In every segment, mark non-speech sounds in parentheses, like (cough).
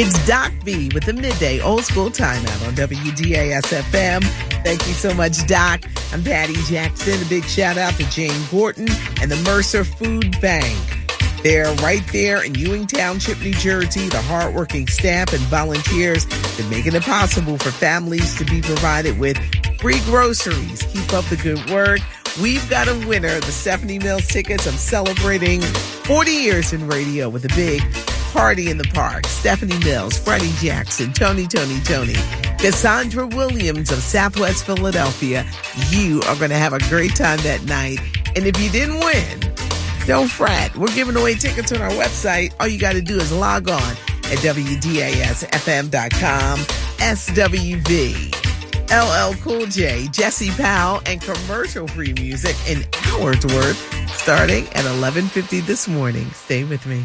It's Doc B with the midday old school timeout on WDAS FM. Thank you so much, Doc. I'm Patty Jackson. A big shout out to Jane Gorton and the Mercer Food Bank. They're right there in Ewing Township, New Jersey. The hardworking staff and volunteers that making it possible for families to be provided with free groceries. Keep up the good work. We've got a winner, the Stephanie Mills tickets. I'm celebrating 40 years in radio with a big party in the park. Stephanie Mills, Freddie Jackson, Tony, Tony, Tony, Cassandra Williams of Southwest Philadelphia. You are going to have a great time that night. And if you didn't win, don't fret. We're giving away tickets on our website. All you got to do is log on at WDASFM.com, SWV. LL Cool J, Jesse Powell, and commercial free music in hours worth starting at 11.50 this morning. Stay with me.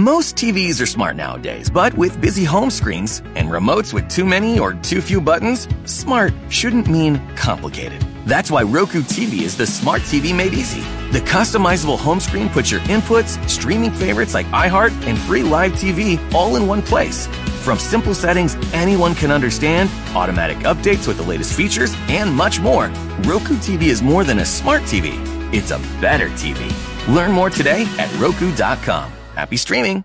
Most TVs are smart nowadays, but with busy home screens and remotes with too many or too few buttons, smart shouldn't mean complicated. That's why Roku TV is the smart TV made easy. The customizable home screen puts your inputs, streaming favorites like iHeart, and free live TV all in one place. From simple settings anyone can understand, automatic updates with the latest features, and much more, Roku TV is more than a smart TV. It's a better TV. Learn more today at Roku.com. Happy streaming.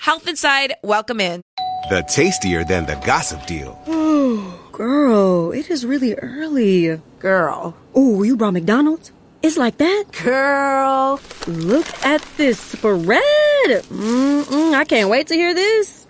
Health Inside, welcome in. The tastier than the gossip deal. Oh, girl, it is really early. Girl. Oh, you brought McDonald's? It's like that? Girl. Look at this spread. Mm-mm, I can't wait to hear this.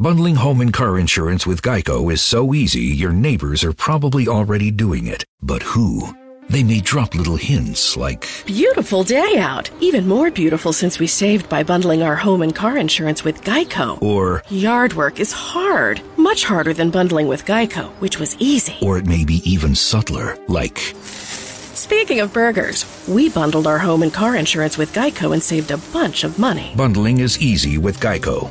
Bundling home and car insurance with Geico is so easy, your neighbors are probably already doing it. But who? They may drop little hints like Beautiful day out. Even more beautiful since we saved by bundling our home and car insurance with Geico. Or Yard work is hard. Much harder than bundling with Geico, which was easy. Or it may be even subtler, like Speaking of burgers, we bundled our home and car insurance with Geico and saved a bunch of money. Bundling is easy with Geico.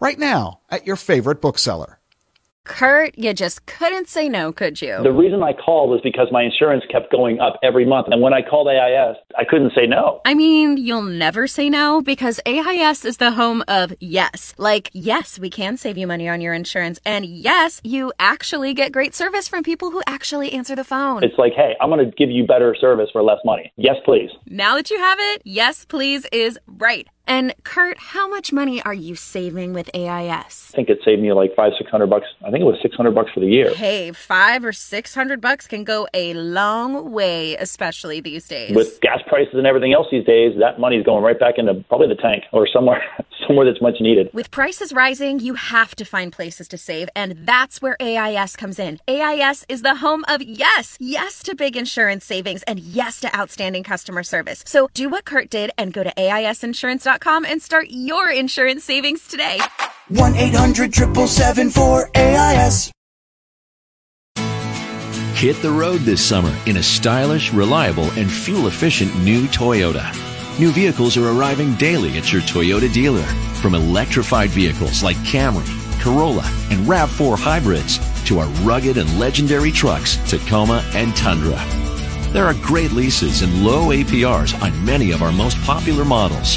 right now at your favorite bookseller. Kurt, you just couldn't say no, could you? The reason I called was because my insurance kept going up every month. And when I called AIS, I couldn't say no. I mean, you'll never say no because AIS is the home of yes. Like, yes, we can save you money on your insurance. And yes, you actually get great service from people who actually answer the phone. It's like, hey, I'm going to give you better service for less money. Yes, please. Now that you have it, yes, please is right. And Kurt, how much money are you saving with AIS? I think it saved me like five, six hundred bucks. I think it was six hundred bucks for the year. Hey, five or six hundred bucks can go a long way, especially these days. With gas prices and everything else these days, that money's going right back into probably the tank or somewhere (laughs) somewhere that's much needed. With prices rising, you have to find places to save, and that's where AIS comes in. AIS is the home of yes, yes to big insurance savings and yes to outstanding customer service. So do what Kurt did and go to AISinsurance.com and start your insurance savings today. 1 800 777 AIS. Hit the road this summer in a stylish, reliable, and fuel efficient new Toyota. New vehicles are arriving daily at your Toyota dealer. From electrified vehicles like Camry, Corolla, and RAV4 hybrids to our rugged and legendary trucks, Tacoma and Tundra. There are great leases and low APRs on many of our most popular models.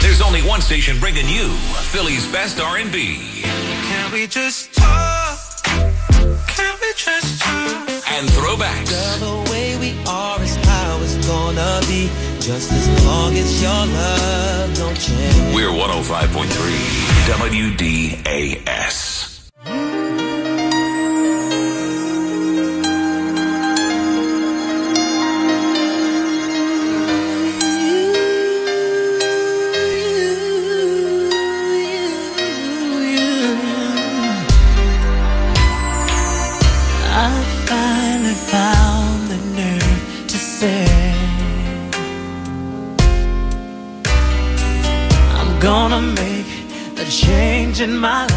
There's only one station bringing you Philly's best R&B. Can we just talk? Can we just talk? And throwbacks. Girl, the way we are is how it's gonna be. Just as long as your love don't change. We're 105.3 WDAS. I finally found the nerve to say I'm gonna make a change in my life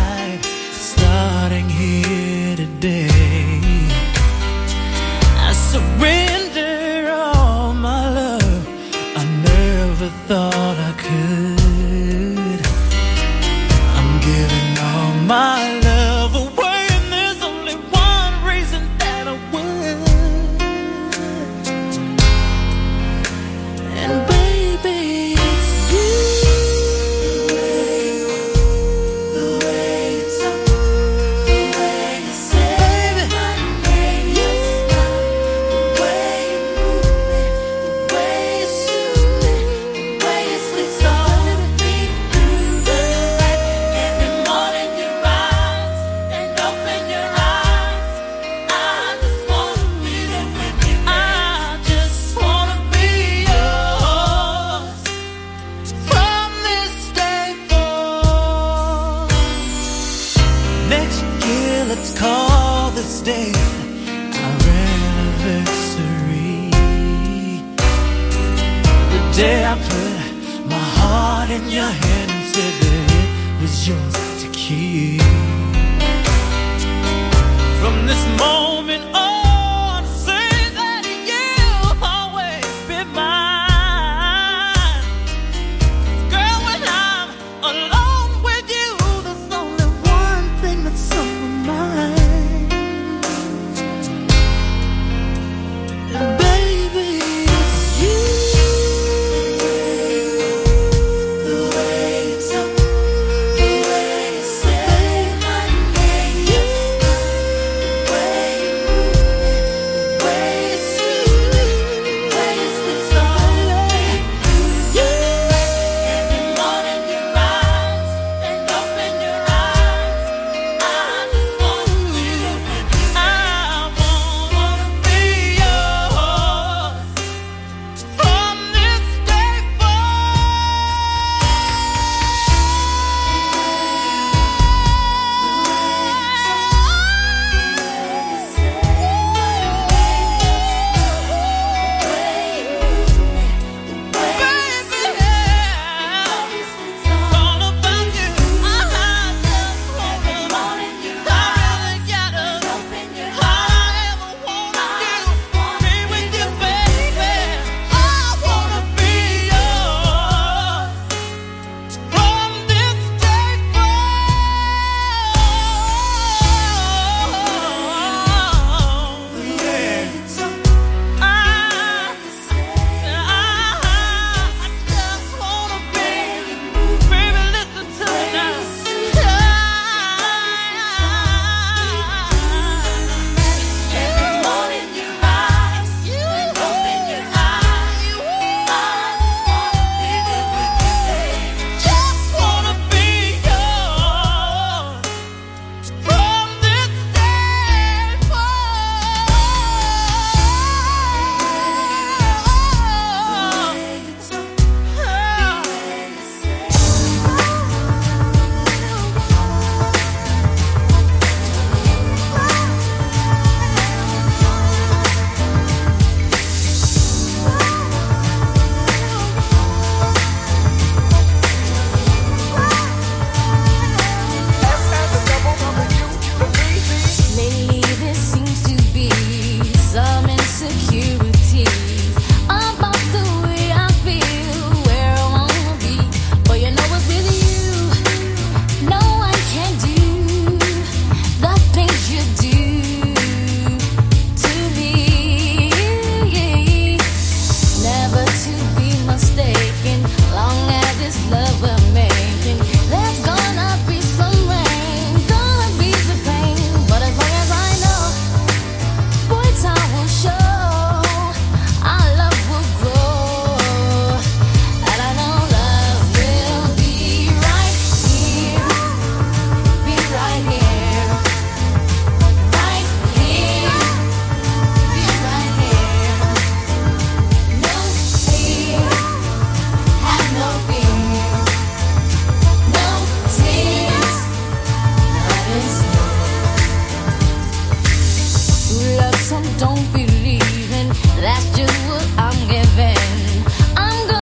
day I put my heart in your hand and said that it was yours to keep. From this moment